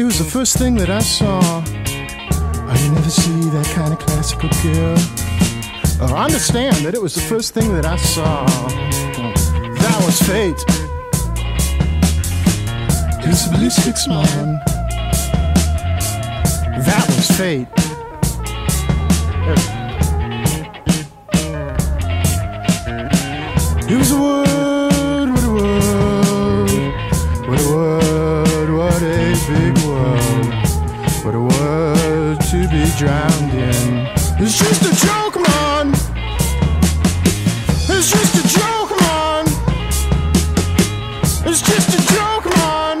was the first thing that I saw. You never see that kind of classical girl. Oh, understand that it was the first thing that I saw. That was fate. It's ballistics, man. That was fate. It be drowned in. It's just a joke, man. It's just a joke, man. It's just a joke, man.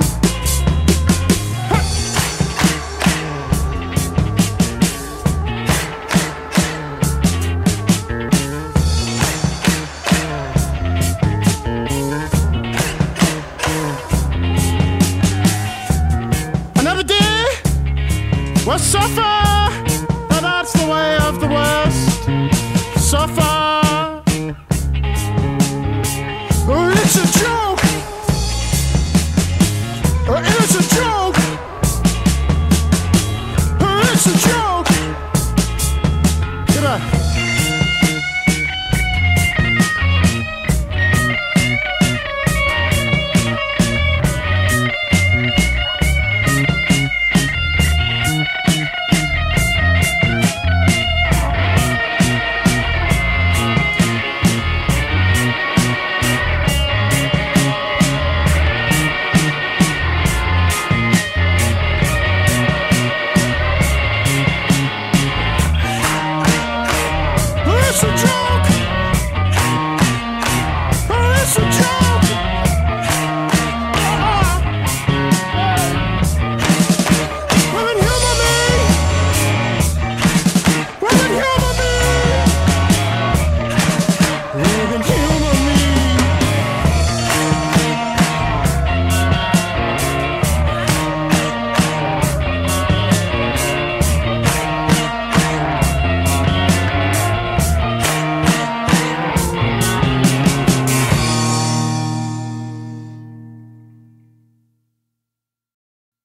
Another day will suffer, that's the way of the West. Suffer